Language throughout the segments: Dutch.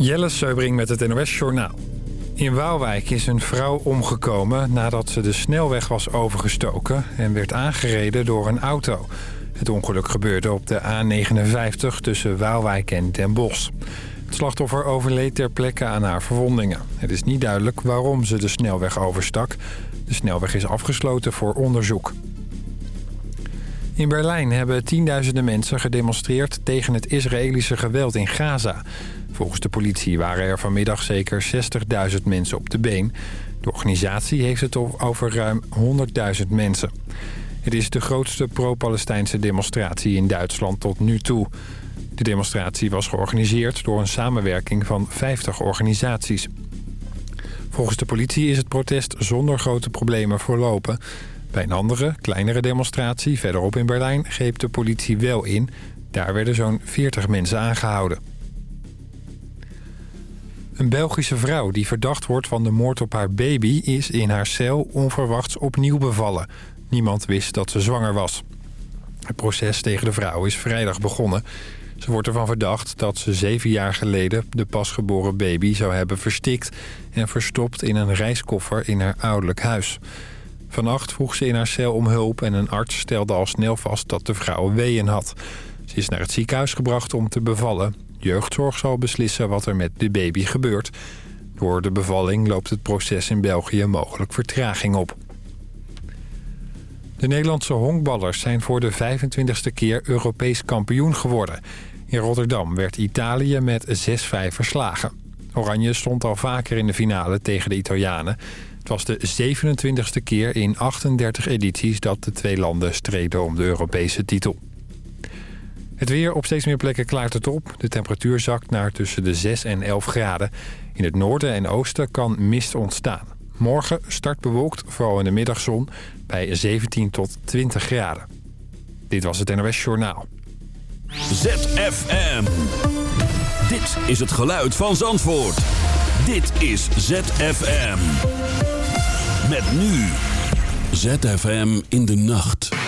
Jelle Seubring met het NOS Journaal. In Waalwijk is een vrouw omgekomen nadat ze de snelweg was overgestoken... en werd aangereden door een auto. Het ongeluk gebeurde op de A59 tussen Waalwijk en Den Bosch. Het slachtoffer overleed ter plekke aan haar verwondingen. Het is niet duidelijk waarom ze de snelweg overstak. De snelweg is afgesloten voor onderzoek. In Berlijn hebben tienduizenden mensen gedemonstreerd tegen het Israëlische geweld in Gaza. Volgens de politie waren er vanmiddag zeker 60.000 mensen op de been. De organisatie heeft het over ruim 100.000 mensen. Het is de grootste pro-Palestijnse demonstratie in Duitsland tot nu toe. De demonstratie was georganiseerd door een samenwerking van 50 organisaties. Volgens de politie is het protest zonder grote problemen verlopen. Bij een andere, kleinere demonstratie verderop in Berlijn greep de politie wel in. Daar werden zo'n 40 mensen aangehouden. Een Belgische vrouw die verdacht wordt van de moord op haar baby... is in haar cel onverwachts opnieuw bevallen. Niemand wist dat ze zwanger was. Het proces tegen de vrouw is vrijdag begonnen. Ze wordt ervan verdacht dat ze zeven jaar geleden de pasgeboren baby zou hebben verstikt... en verstopt in een reiskoffer in haar ouderlijk huis. Vannacht vroeg ze in haar cel om hulp en een arts stelde al snel vast dat de vrouw weeën had. Ze is naar het ziekenhuis gebracht om te bevallen. Jeugdzorg zal beslissen wat er met de baby gebeurt. Door de bevalling loopt het proces in België mogelijk vertraging op. De Nederlandse honkballers zijn voor de 25e keer Europees kampioen geworden. In Rotterdam werd Italië met 6-5 verslagen. Oranje stond al vaker in de finale tegen de Italianen. Het was de 27e keer in 38 edities dat de twee landen streden om de Europese titel. Het weer op steeds meer plekken klaart het op. De temperatuur zakt naar tussen de 6 en 11 graden. In het noorden en oosten kan mist ontstaan. Morgen start bewolkt, vooral in de middagzon, bij 17 tot 20 graden. Dit was het NOS Journaal. ZFM. Dit is het geluid van Zandvoort. Dit is ZFM. Met nu. ZFM in de nacht.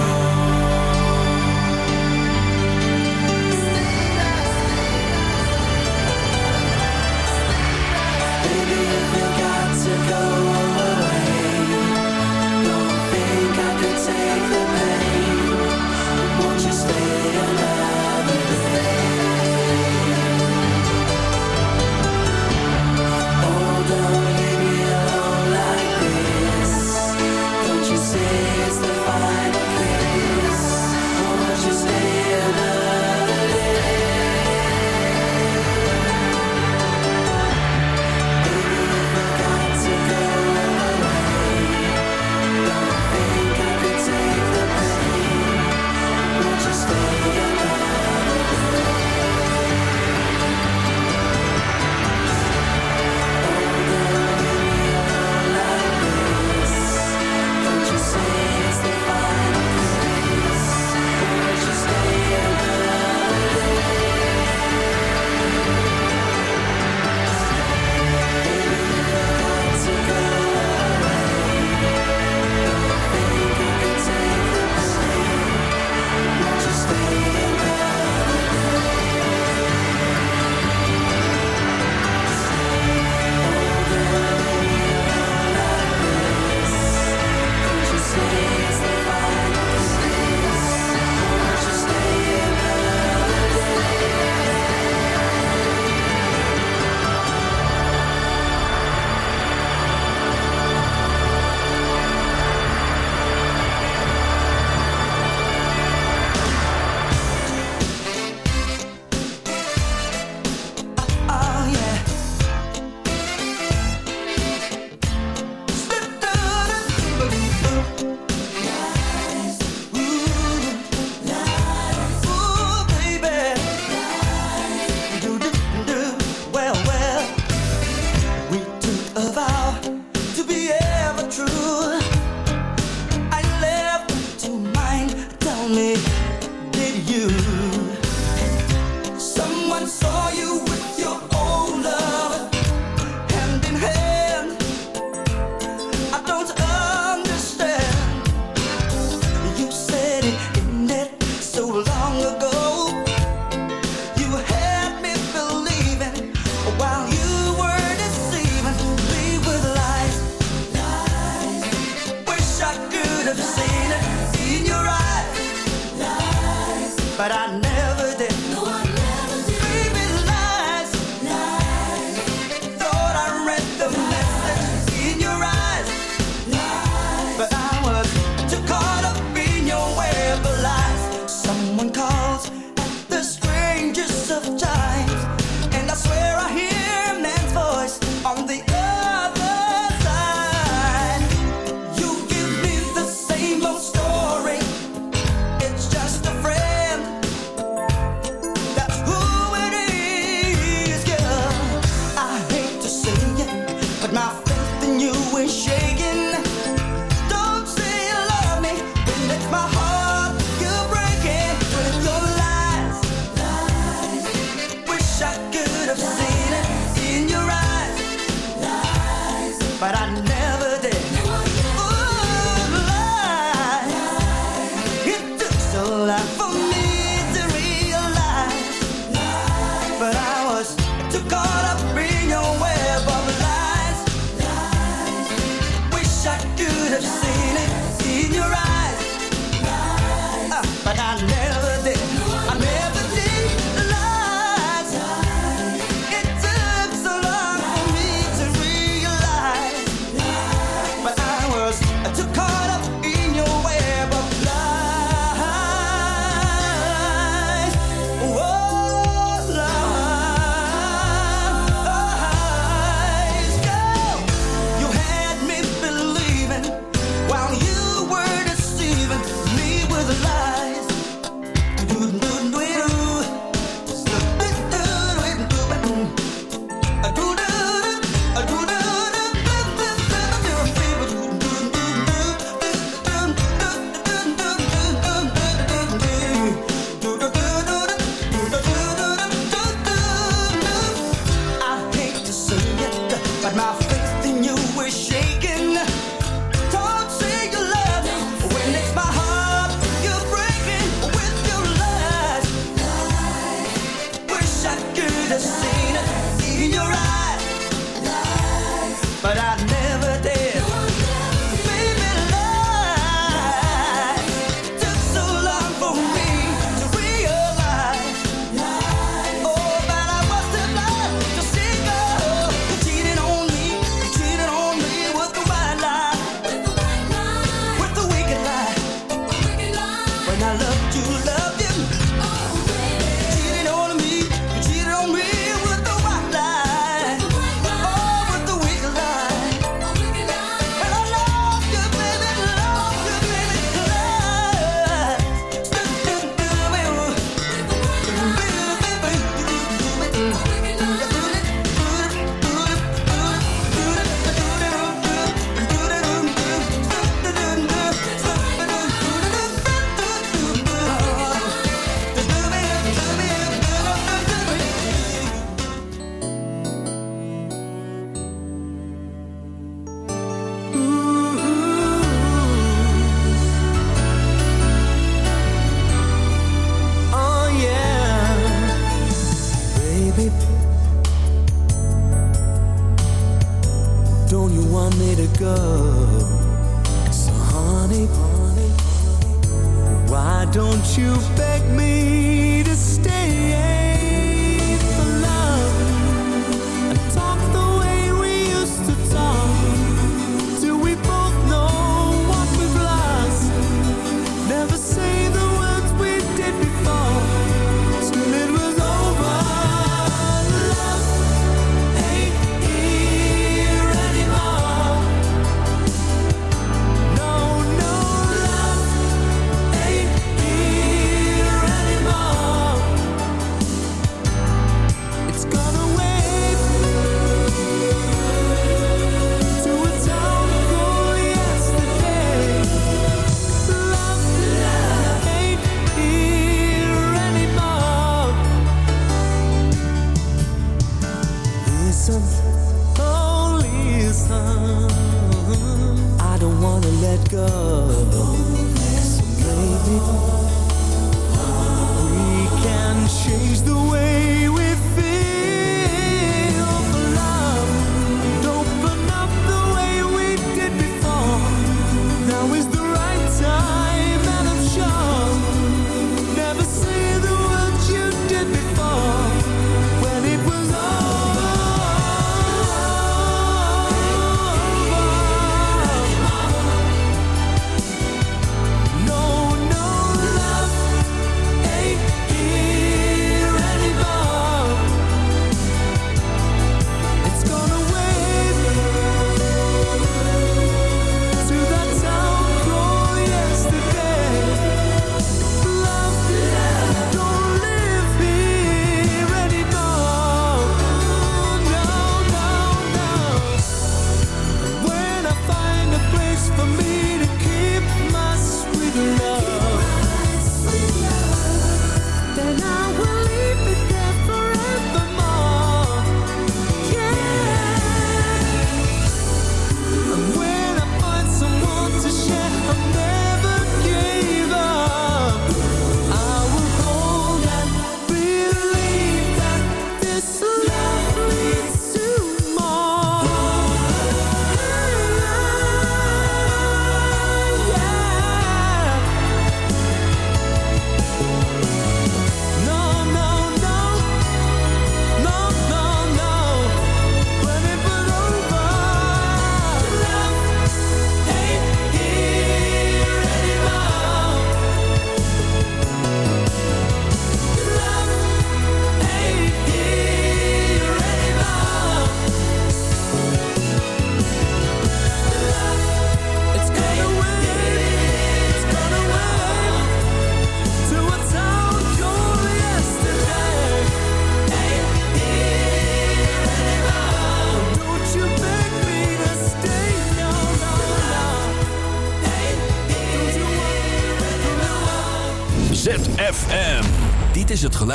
Stay another day?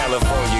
California.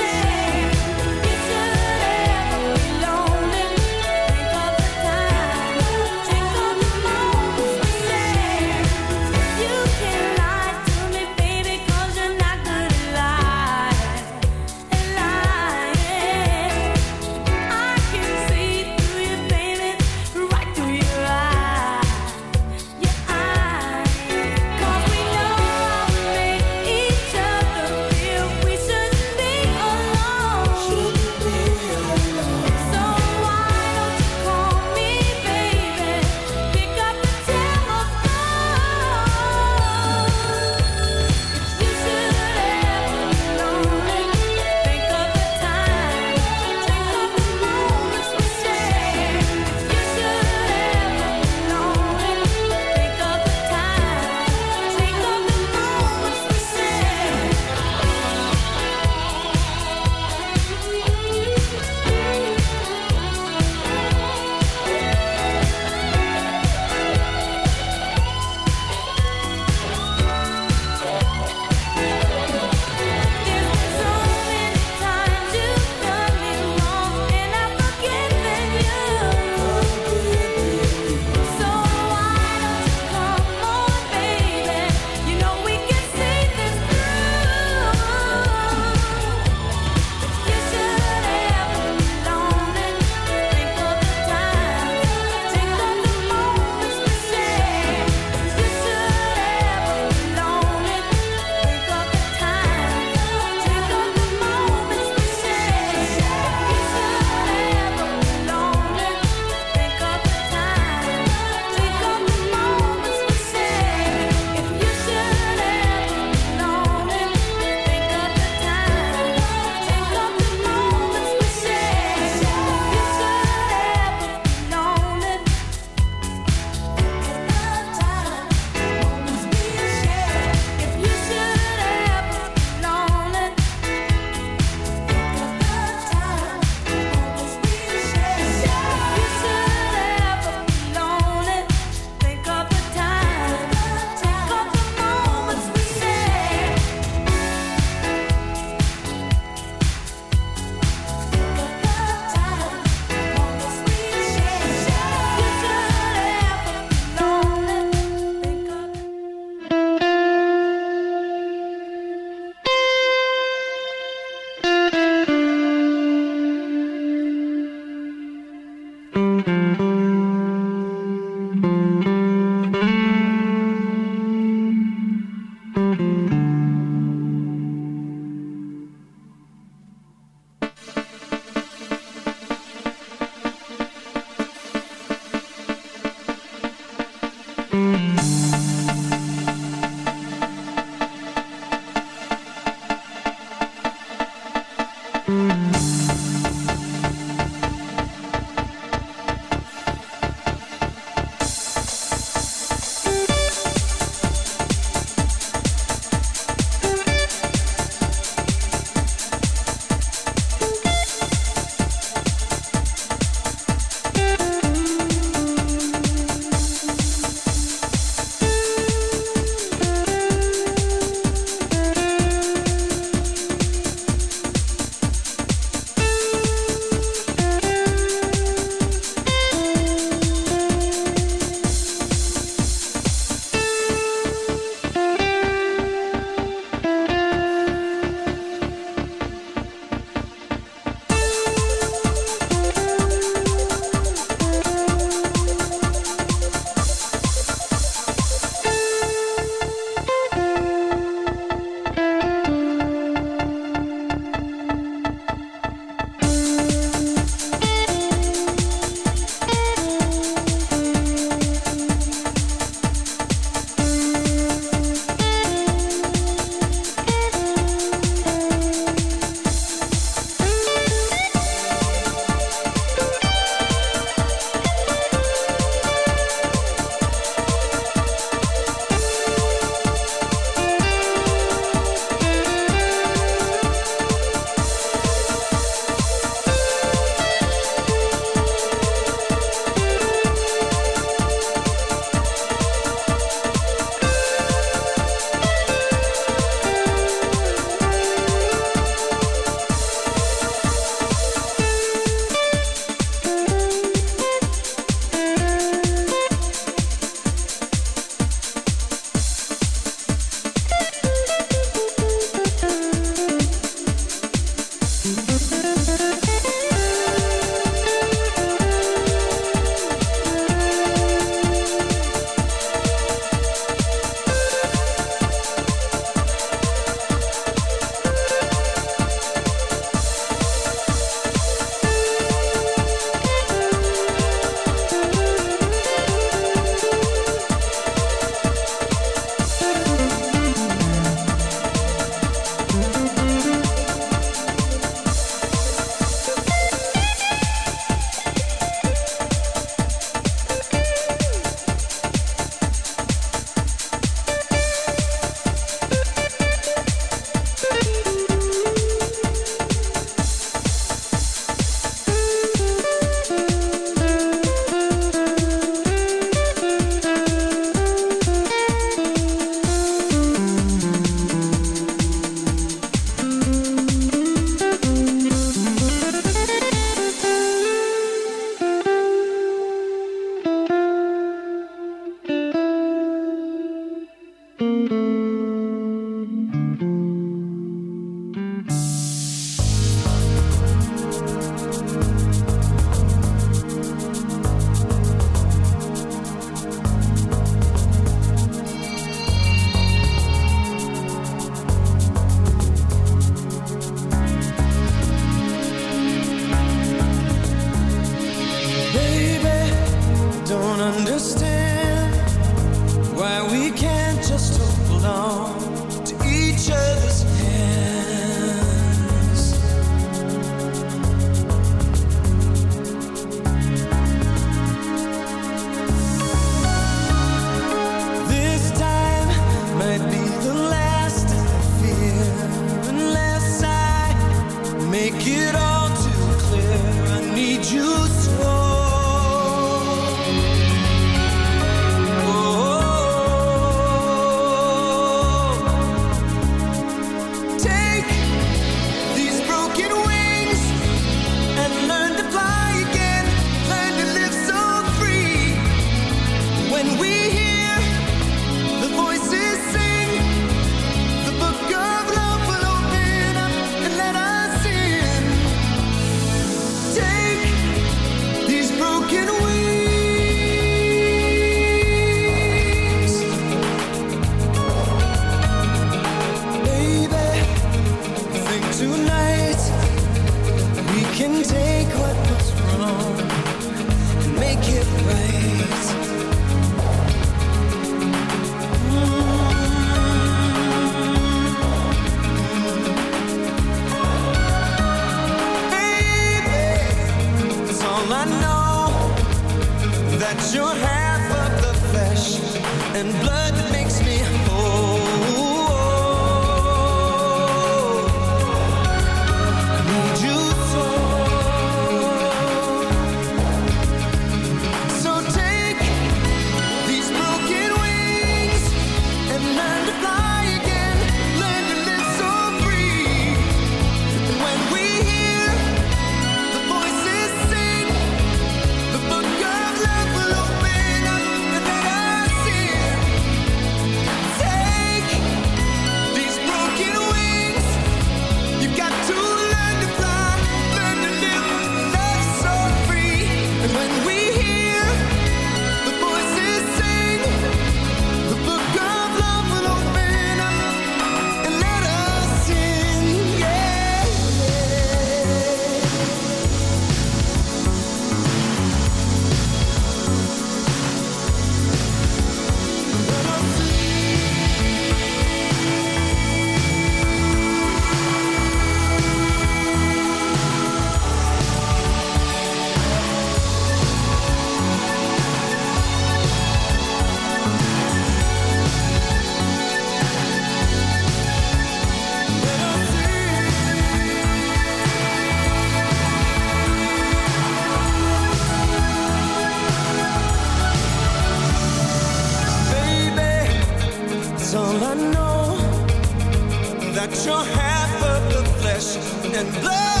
flesh and blood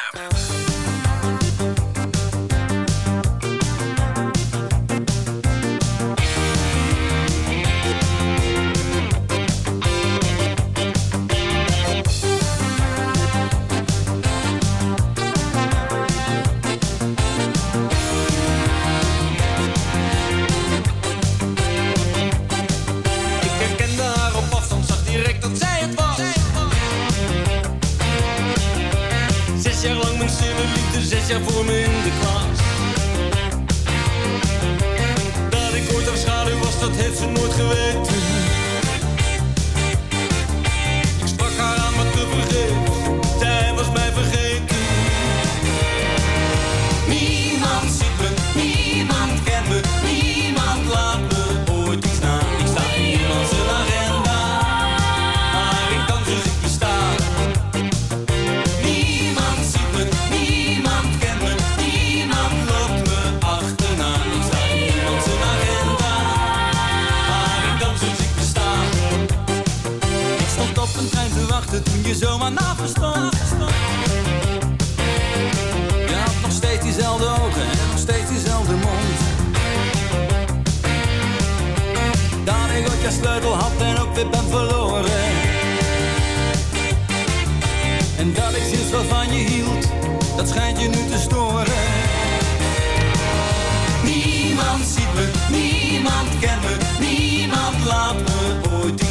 melody